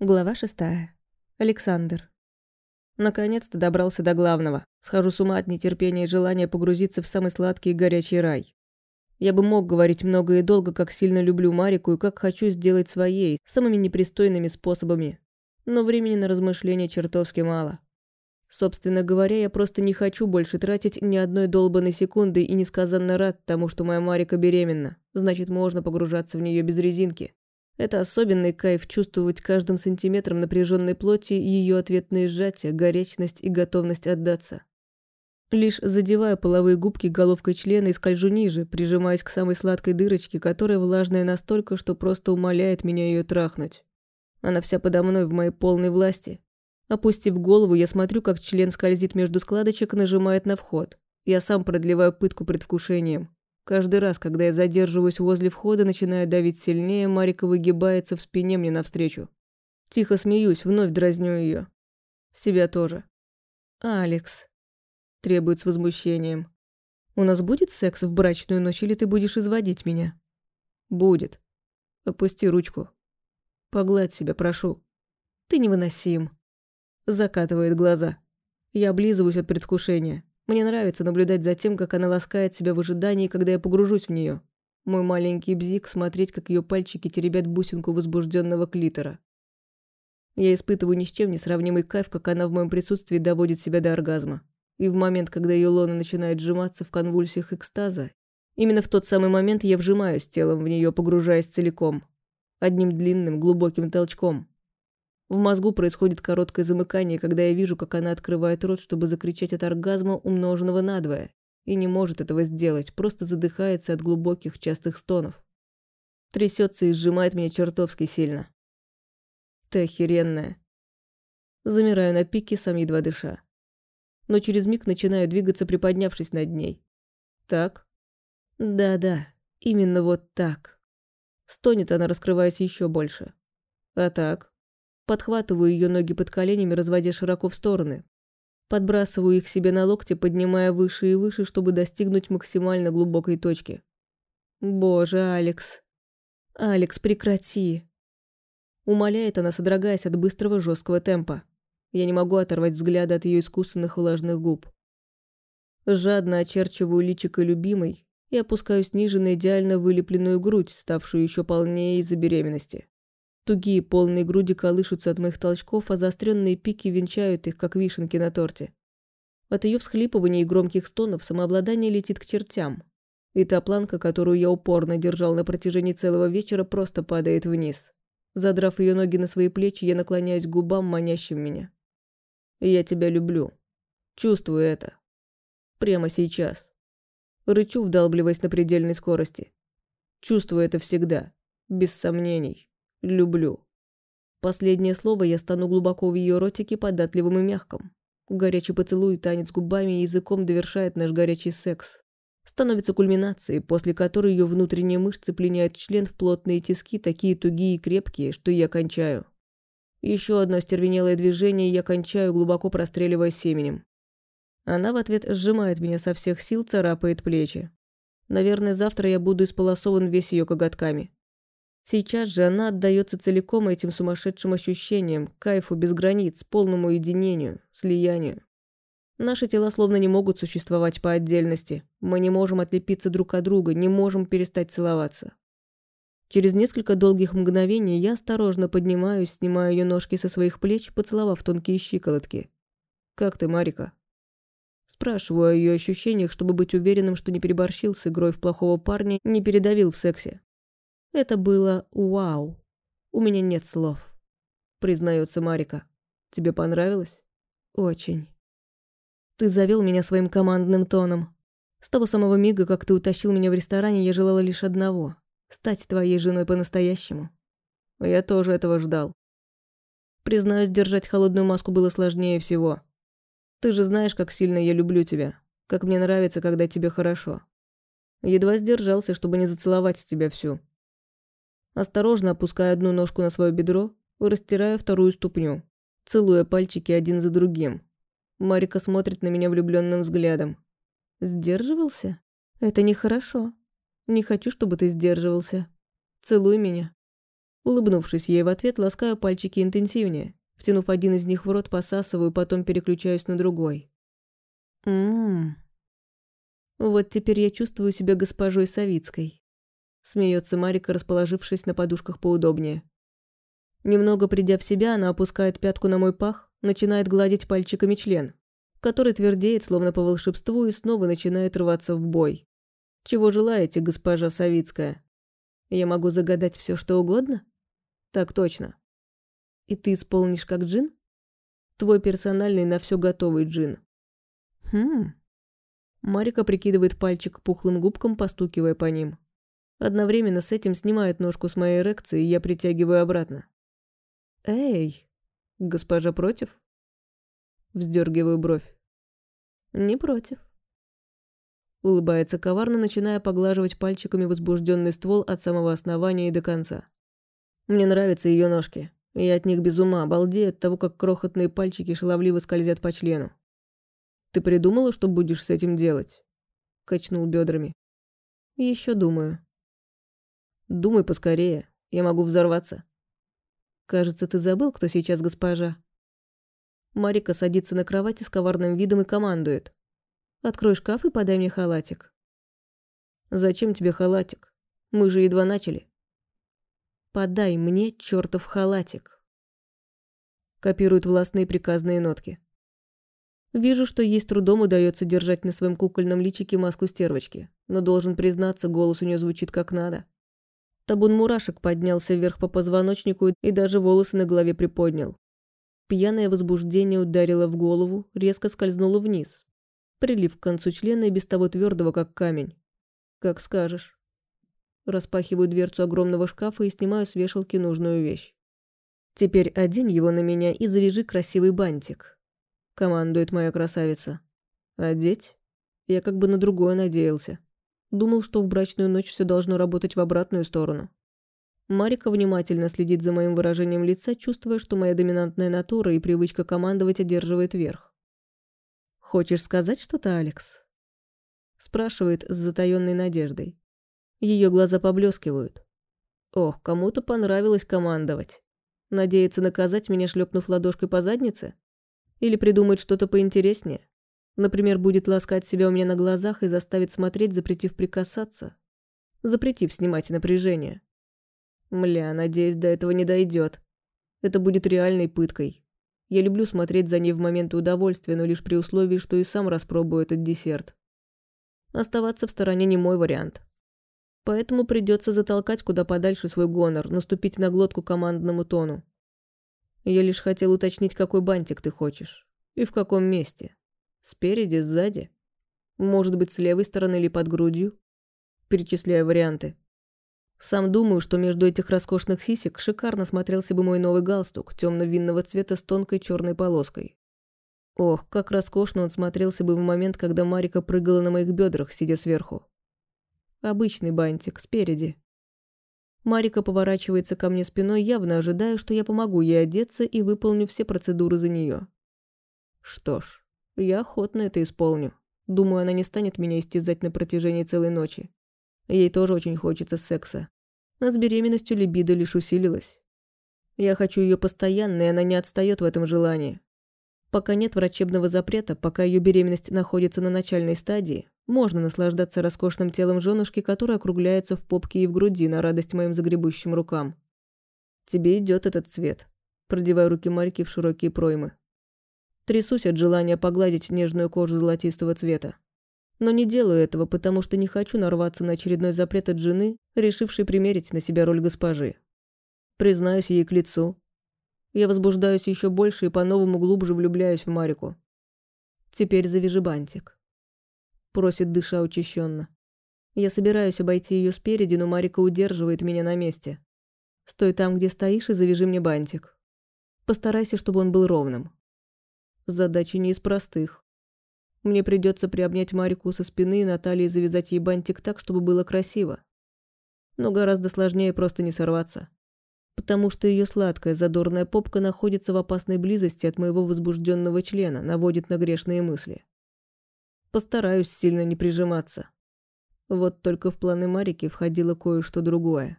Глава шестая. Александр. Наконец-то добрался до главного. Схожу с ума от нетерпения и желания погрузиться в самый сладкий и горячий рай. Я бы мог говорить много и долго, как сильно люблю Марику и как хочу сделать своей, самыми непристойными способами. Но времени на размышления чертовски мало. Собственно говоря, я просто не хочу больше тратить ни одной долбанной секунды и несказанно рад тому, что моя Марика беременна. Значит, можно погружаться в нее без резинки. Это особенный кайф чувствовать каждым сантиметром напряженной плоти ее ответные сжатия, горячность и готовность отдаться. Лишь задеваю половые губки головкой члена и скольжу ниже, прижимаясь к самой сладкой дырочке, которая влажная настолько, что просто умоляет меня ее трахнуть. Она вся подо мной в моей полной власти. Опустив голову, я смотрю, как член скользит между складочек и нажимает на вход. Я сам продлеваю пытку предвкушением. Каждый раз, когда я задерживаюсь возле входа, начинаю давить сильнее, Марика выгибается в спине мне навстречу. Тихо смеюсь, вновь дразню ее. Себя тоже. «Алекс», – требует с возмущением. «У нас будет секс в брачную ночь, или ты будешь изводить меня?» «Будет. Опусти ручку. Погладь себя, прошу. Ты невыносим». Закатывает глаза. Я облизываюсь от предвкушения. Мне нравится наблюдать за тем, как она ласкает себя в ожидании, когда я погружусь в нее. Мой маленький бзик смотреть, как ее пальчики теребят бусинку возбужденного клитора. Я испытываю ни с чем не сравнимый кайф, как она в моем присутствии доводит себя до оргазма. И в момент, когда ее лона начинает сжиматься в конвульсиях экстаза, именно в тот самый момент я вжимаюсь телом в нее, погружаясь целиком. Одним длинным, глубоким толчком. В мозгу происходит короткое замыкание, когда я вижу, как она открывает рот, чтобы закричать от оргазма, умноженного надвое, и не может этого сделать, просто задыхается от глубоких, частых стонов. Трясется и сжимает меня чертовски сильно. Ты охеренная. Замираю на пике, сам едва дыша. Но через миг начинаю двигаться, приподнявшись над ней. Так? Да-да, именно вот так. Стонет она, раскрываясь еще больше. А так? Подхватываю ее ноги под коленями, разводя широко в стороны. Подбрасываю их себе на локти, поднимая выше и выше, чтобы достигнуть максимально глубокой точки. Боже, Алекс. Алекс, прекрати. Умоляет она, содрогаясь от быстрого жесткого темпа. Я не могу оторвать взгляда от ее искусственных влажных губ. Жадно очерчиваю личико любимой и опускаюсь ниже на идеально вылепленную грудь, ставшую еще полнее из-за беременности. Тугие полные груди колышутся от моих толчков, а заостренные пики венчают их, как вишенки на торте. От ее всхлипываний и громких стонов самообладание летит к чертям. И та планка, которую я упорно держал на протяжении целого вечера, просто падает вниз. Задрав ее ноги на свои плечи, я наклоняюсь к губам, манящим меня. «Я тебя люблю. Чувствую это. Прямо сейчас. Рычу, вдалбливаясь на предельной скорости. Чувствую это всегда. Без сомнений. Люблю. Последнее слово я стану глубоко в ее ротике податливым и мягким. Горячий поцелуй, танец губами и языком довершает наш горячий секс. Становится кульминацией, после которой ее внутренние мышцы пленяют член в плотные тиски, такие тугие и крепкие, что я кончаю. Еще одно стервенелое движение, я кончаю, глубоко простреливая семенем. Она в ответ сжимает меня со всех сил, царапает плечи. Наверное, завтра я буду исполосован весь ее коготками. Сейчас же она отдается целиком этим сумасшедшим ощущениям, кайфу без границ, полному единению, слиянию. Наши тела словно не могут существовать по отдельности. Мы не можем отлепиться друг от друга, не можем перестать целоваться. Через несколько долгих мгновений я осторожно поднимаюсь, снимаю ее ножки со своих плеч, поцеловав тонкие щиколотки. «Как ты, Марика?» Спрашиваю о ее ощущениях, чтобы быть уверенным, что не переборщил с игрой в плохого парня, не передавил в сексе. Это было вау. У меня нет слов. Признается Марика. Тебе понравилось? Очень. Ты завел меня своим командным тоном. С того самого мига, как ты утащил меня в ресторане, я желала лишь одного – стать твоей женой по-настоящему. Я тоже этого ждал. Признаюсь, держать холодную маску было сложнее всего. Ты же знаешь, как сильно я люблю тебя, как мне нравится, когда тебе хорошо. Едва сдержался, чтобы не зацеловать тебя всю. Осторожно опуская одну ножку на свое бедро, растирая вторую ступню, целуя пальчики один за другим. Марика смотрит на меня влюбленным взглядом. «Сдерживался? Это нехорошо. Не хочу, чтобы ты сдерживался. Целуй меня». Улыбнувшись ей в ответ, ласкаю пальчики интенсивнее. Втянув один из них в рот, посасываю, потом переключаюсь на другой. Ммм. Вот теперь я чувствую себя госпожой Савицкой. Смеется Марика, расположившись на подушках поудобнее. Немного придя в себя, она опускает пятку на мой пах, начинает гладить пальчиками член, который твердеет, словно по волшебству, и снова начинает рваться в бой. Чего желаете, госпожа Савицкая? Я могу загадать все, что угодно? Так точно. И ты исполнишь как джин? Твой персональный на все готовый джин. Хм. Марика прикидывает пальчик пухлым губкам, постукивая по ним. Одновременно с этим снимает ножку с моей эрекции, и я притягиваю обратно. «Эй, госпожа против?» Вздергиваю бровь. «Не против». Улыбается коварно, начиная поглаживать пальчиками возбужденный ствол от самого основания и до конца. Мне нравятся ее ножки. Я от них без ума, обалдею от того, как крохотные пальчики шаловливо скользят по члену. «Ты придумала, что будешь с этим делать?» Качнул бедрами. Еще думаю. Думай поскорее, я могу взорваться. Кажется, ты забыл, кто сейчас госпожа. Марика садится на кровати с коварным видом и командует. Открой шкаф и подай мне халатик. Зачем тебе халатик? Мы же едва начали. «Подай мне чертов халатик!» Копируют властные приказные нотки. Вижу, что ей с трудом удается держать на своем кукольном личике маску стервочки, но должен признаться, голос у нее звучит как надо. Табун мурашек поднялся вверх по позвоночнику и даже волосы на голове приподнял. Пьяное возбуждение ударило в голову, резко скользнуло вниз, прилив к концу члена и без того твердого, как камень. Как скажешь. Распахиваю дверцу огромного шкафа и снимаю с вешалки нужную вещь. «Теперь одень его на меня и завяжи красивый бантик», – командует моя красавица. «Одеть?» Я как бы на другое надеялся. Думал, что в брачную ночь все должно работать в обратную сторону. Марика внимательно следит за моим выражением лица, чувствуя, что моя доминантная натура и привычка командовать одерживает верх. «Хочешь сказать что-то, Алекс?» Спрашивает с затаённой надеждой. Ее глаза поблескивают. Ох, кому-то понравилось командовать. Надеется наказать меня, шлепнув ладошкой по заднице? Или придумать что-то поинтереснее? Например, будет ласкать себя у меня на глазах и заставит смотреть, запретив прикасаться. Запретив снимать напряжение. Мля, надеюсь, до этого не дойдет. Это будет реальной пыткой. Я люблю смотреть за ней в моменты удовольствия, но лишь при условии, что и сам распробую этот десерт. Оставаться в стороне не мой вариант. Поэтому придется затолкать куда подальше свой гонор, наступить на глотку командному тону. Я лишь хотел уточнить, какой бантик ты хочешь. И в каком месте. Спереди, сзади. Может быть, с левой стороны или под грудью. Перечисляю варианты. Сам думаю, что между этих роскошных сисек шикарно смотрелся бы мой новый галстук темно-винного цвета с тонкой черной полоской. Ох, как роскошно он смотрелся бы в момент, когда Марика прыгала на моих бедрах, сидя сверху. Обычный бантик, спереди. Марика поворачивается ко мне спиной, явно ожидая, что я помогу ей одеться и выполню все процедуры за нее. Что ж, я охотно это исполню. Думаю, она не станет меня истязать на протяжении целой ночи. Ей тоже очень хочется секса. А с беременностью либидо лишь усилилась. Я хочу ее постоянно, и она не отстает в этом желании. Пока нет врачебного запрета, пока ее беременность находится на начальной стадии, можно наслаждаться роскошным телом женушки, которая округляется в попке и в груди на радость моим загребущим рукам. Тебе идет этот цвет. Продеваю руки Марики в широкие проймы. Трясусь от желания погладить нежную кожу золотистого цвета. Но не делаю этого, потому что не хочу нарваться на очередной запрет от жены, решившей примерить на себя роль госпожи. Признаюсь ей к лицу. Я возбуждаюсь еще больше и по-новому глубже влюбляюсь в Марику. Теперь завяжи бантик просит, дыша учащенно. Я собираюсь обойти ее спереди, но Марика удерживает меня на месте. Стой там, где стоишь, и завяжи мне бантик. Постарайся, чтобы он был ровным. Задача не из простых. Мне придется приобнять Марику со спины и на завязать ей бантик так, чтобы было красиво. Но гораздо сложнее просто не сорваться. Потому что ее сладкая, задорная попка находится в опасной близости от моего возбужденного члена, наводит на грешные мысли. Постараюсь сильно не прижиматься. Вот только в планы Марики входило кое-что другое.